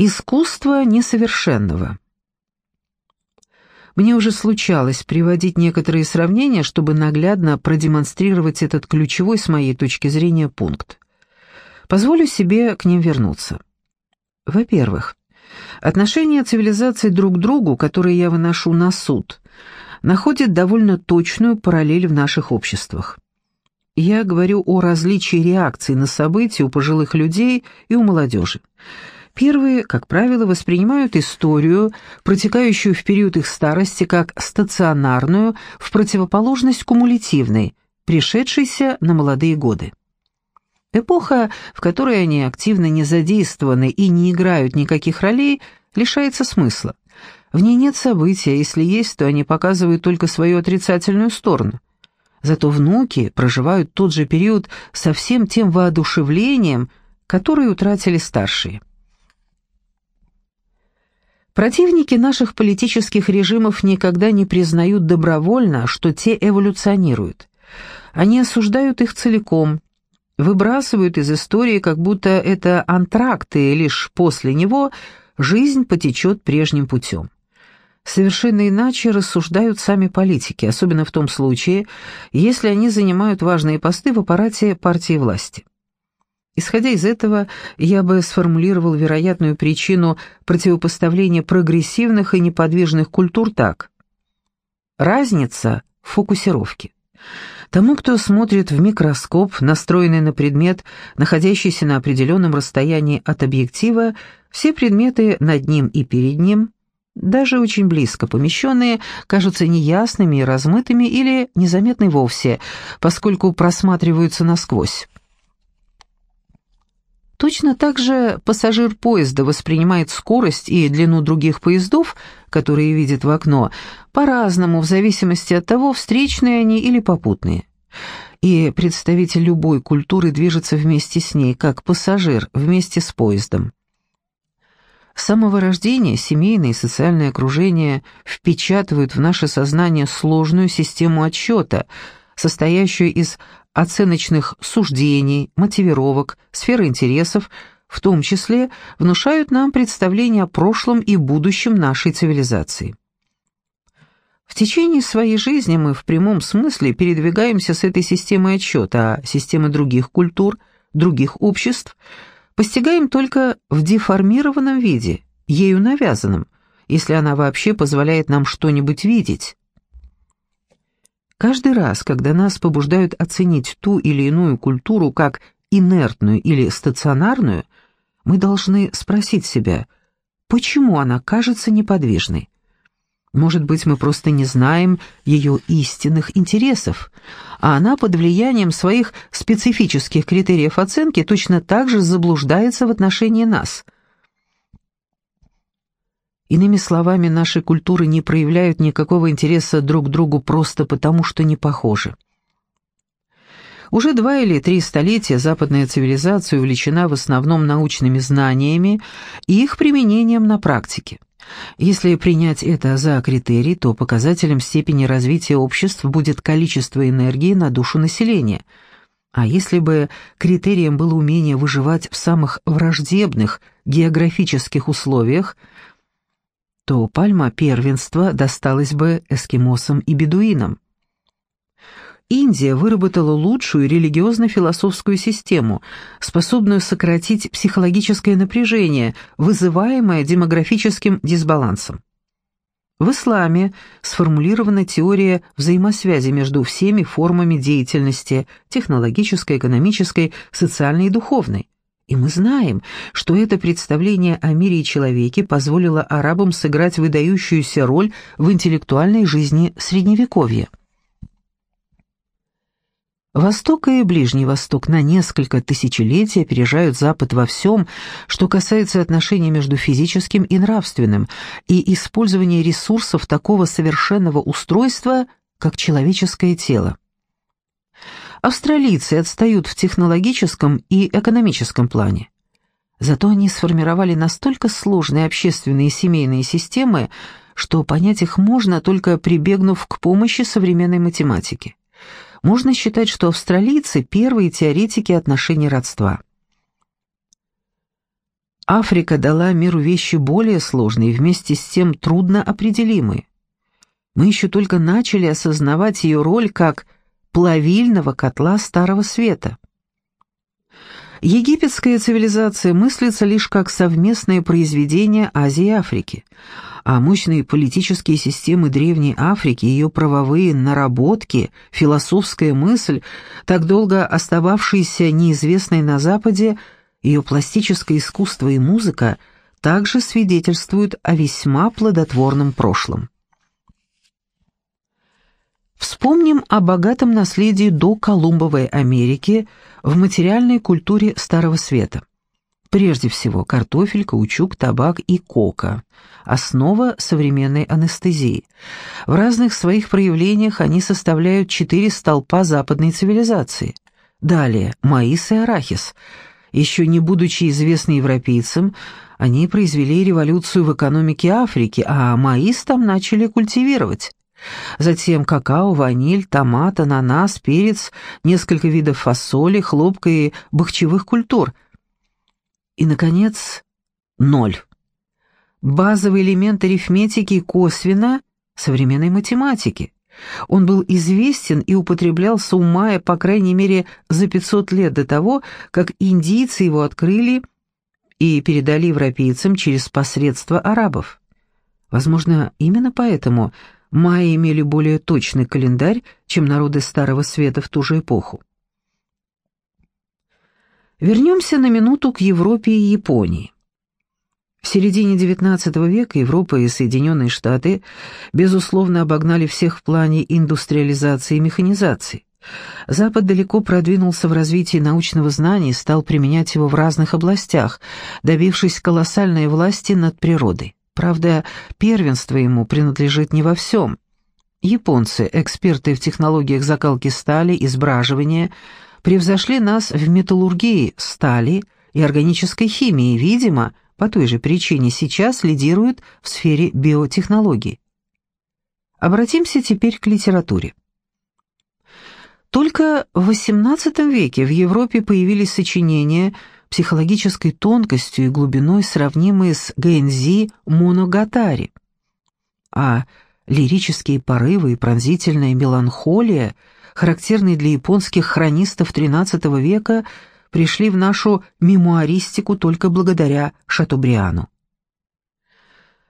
Искусство несовершенного. Мне уже случалось приводить некоторые сравнения, чтобы наглядно продемонстрировать этот ключевой с моей точки зрения пункт. Позволю себе к ним вернуться. Во-первых, отношения цивилизаций друг к другу, которые я выношу на суд, находят довольно точную параллель в наших обществах. Я говорю о различии реакций на события у пожилых людей и у молодежи. Первые, как правило, воспринимают историю, протекающую в период их старости, как стационарную, в противоположность кумулятивной, пришедшейся на молодые годы. Эпоха, в которой они активно не задействованы и не играют никаких ролей, лишается смысла. В ней нет события, если есть, то они показывают только свою отрицательную сторону. Зато внуки проживают тот же период со всем тем воодушевлением, которое утратили старшие. Противники наших политических режимов никогда не признают добровольно, что те эволюционируют. Они осуждают их целиком, выбрасывают из истории, как будто это антракт, и лишь после него жизнь потечет прежним путем. Совершенно иначе рассуждают сами политики, особенно в том случае, если они занимают важные посты в аппарате партии власти. Исходя из этого, я бы сформулировал вероятную причину противопоставления прогрессивных и неподвижных культур так. Разница в фокусировке. Тому, кто смотрит в микроскоп, настроенный на предмет, находящийся на определенном расстоянии от объектива, все предметы над ним и перед ним, даже очень близко помещенные, кажутся неясными размытыми или незаметны вовсе, поскольку просматриваются насквозь. Точно так же пассажир поезда воспринимает скорость и длину других поездов, которые видит в окно, по-разному в зависимости от того, встречные они или попутные. И представитель любой культуры движется вместе с ней, как пассажир вместе с поездом. С самого рождения семейное и социальное окружение впечатывают в наше сознание сложную систему отсчета, состоящую из оценочных суждений, мотивировок, сферы интересов, в том числе внушают нам представление о прошлом и будущем нашей цивилизации. В течение своей жизни мы в прямом смысле передвигаемся с этой системой отсчета, а системы других культур, других обществ постигаем только в деформированном виде, ею навязанном, если она вообще позволяет нам что-нибудь видеть. Каждый раз, когда нас побуждают оценить ту или иную культуру как инертную или стационарную, мы должны спросить себя, почему она кажется неподвижной. Может быть, мы просто не знаем ее истинных интересов, а она под влиянием своих специфических критериев оценки точно так же заблуждается в отношении нас – Иными словами, наши культуры не проявляют никакого интереса друг к другу просто потому, что не похожи. Уже два или три столетия западная цивилизация увлечена в основном научными знаниями и их применением на практике. Если принять это за критерий, то показателем степени развития обществ будет количество энергии на душу населения. А если бы критерием было умение выживать в самых враждебных географических условиях – то пальма первенства досталась бы эскимосам и бедуинам. Индия выработала лучшую религиозно-философскую систему, способную сократить психологическое напряжение, вызываемое демографическим дисбалансом. В исламе сформулирована теория взаимосвязи между всеми формами деятельности – технологической, экономической, социальной и духовной. И мы знаем, что это представление о мире и человеке позволило арабам сыграть выдающуюся роль в интеллектуальной жизни Средневековья. Восток и Ближний Восток на несколько тысячелетий опережают Запад во всем, что касается отношений между физическим и нравственным, и использования ресурсов такого совершенного устройства, как человеческое тело. Австралийцы отстают в технологическом и экономическом плане. Зато они сформировали настолько сложные общественные и семейные системы, что понять их можно, только прибегнув к помощи современной математики. Можно считать, что австралийцы – первые теоретики отношений родства. Африка дала миру вещи более сложные вместе с тем трудно определимые. Мы еще только начали осознавать ее роль как плавильного котла Старого Света. Египетская цивилизация мыслится лишь как совместное произведение Азии и Африки, а мощные политические системы Древней Африки, ее правовые наработки, философская мысль, так долго остававшиеся неизвестной на Западе, ее пластическое искусство и музыка также свидетельствуют о весьма плодотворном прошлом. Вспомним о богатом наследии до Колумбовой Америки в материальной культуре Старого Света. Прежде всего, картофель, каучук, табак и кока – основа современной анестезии. В разных своих проявлениях они составляют четыре столпа западной цивилизации. Далее, маис и арахис. Еще не будучи известны европейцам, они произвели революцию в экономике Африки, а маис там начали культивировать. Затем какао, ваниль, томат, ананас, перец, несколько видов фасоли, хлопка и бахчевых культур. И, наконец, ноль. Базовый элемент арифметики косвенно современной математики. Он был известен и употреблялся у Майя, по крайней мере, за 500 лет до того, как индийцы его открыли и передали европейцам через посредство арабов. Возможно, именно поэтому – майя имели более точный календарь, чем народы Старого Света в ту же эпоху. Вернемся на минуту к Европе и Японии. В середине XIX века Европа и Соединенные Штаты, безусловно, обогнали всех в плане индустриализации и механизации. Запад далеко продвинулся в развитии научного знания и стал применять его в разных областях, добившись колоссальной власти над природой. Правда, первенство ему принадлежит не во всем. Японцы, эксперты в технологиях закалки стали и сбраживания, превзошли нас в металлургии стали и органической химии, видимо, по той же причине сейчас лидируют в сфере биотехнологий. Обратимся теперь к литературе. Только в XVIII веке в Европе появились сочинения – психологической тонкостью и глубиной, сравнимые с Гэнзи Моногатари. А лирические порывы и пронзительная меланхолия, характерные для японских хронистов XIII века, пришли в нашу мемуаристику только благодаря Шатобриану.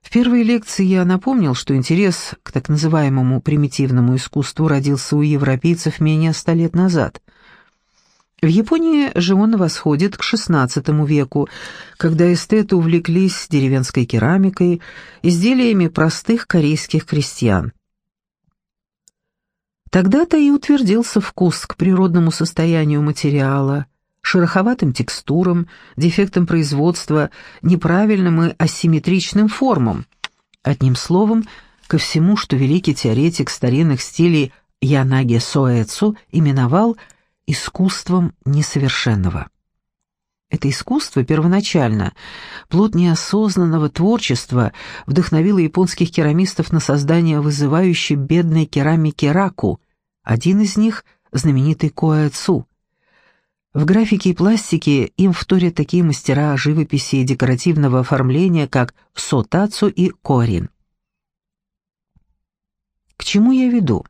В первой лекции я напомнил, что интерес к так называемому примитивному искусству родился у европейцев менее ста лет назад – в Японии же он восходит к XVI веку, когда эстеты увлеклись деревенской керамикой, изделиями простых корейских крестьян. Тогда-то и утвердился вкус к природному состоянию материала, шероховатым текстурам, дефектам производства, неправильным и асимметричным формам. Одним словом, ко всему, что великий теоретик старинных стилей Янаги Соэцу именовал – искусством несовершенного. Это искусство первоначально, плод неосознанного творчества, вдохновило японских керамистов на создание вызывающей бедной керамики раку, один из них – знаменитый Коэцу. В графике и пластике им вторят такие мастера живописи и декоративного оформления, как Сотацу и Корин. К чему я веду?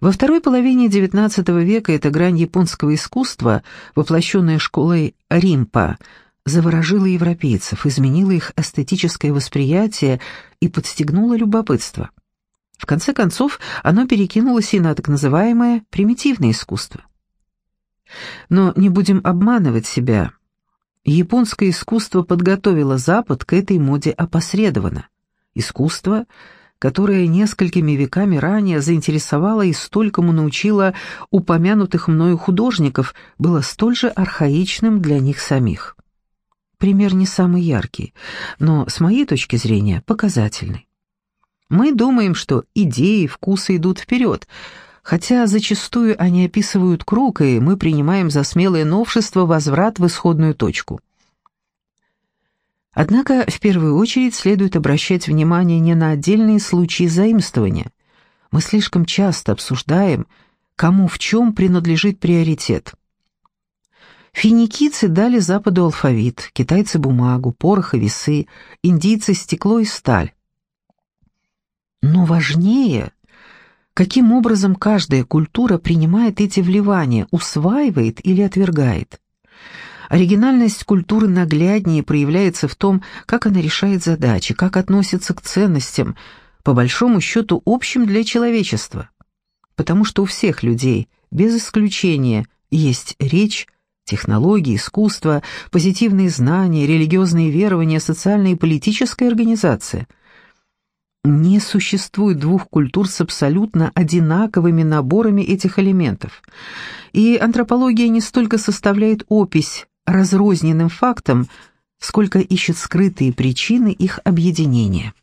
Во второй половине XIX века эта грань японского искусства, воплощенная школой Римпа, заворожила европейцев, изменила их эстетическое восприятие и подстегнула любопытство. В конце концов, оно перекинулось и на так называемое примитивное искусство. Но не будем обманывать себя. Японское искусство подготовило Запад к этой моде опосредованно. Искусство — которая несколькими веками ранее заинтересовала и столькому научила упомянутых мною художников, было столь же архаичным для них самих. Пример не самый яркий, но, с моей точки зрения, показательный. Мы думаем, что идеи, вкусы идут вперед, хотя зачастую они описывают круг, и мы принимаем за смелое новшество возврат в исходную точку. Однако в первую очередь следует обращать внимание не на отдельные случаи заимствования. Мы слишком часто обсуждаем, кому в чем принадлежит приоритет. Финикийцы дали Западу алфавит, китайцы — бумагу, порох и весы, индийцы — стекло и сталь. Но важнее, каким образом каждая культура принимает эти вливания, усваивает или отвергает. Оригинальность культуры нагляднее проявляется в том, как она решает задачи, как относится к ценностям, по большому счету общим для человечества. Потому что у всех людей, без исключения, есть речь, технологии, искусство, позитивные знания, религиозные верования, социальная и политическая организация. Не существует двух культур с абсолютно одинаковыми наборами этих элементов. И антропология не столько составляет опись разрозненным фактам, сколько ищет скрытые причины их объединения.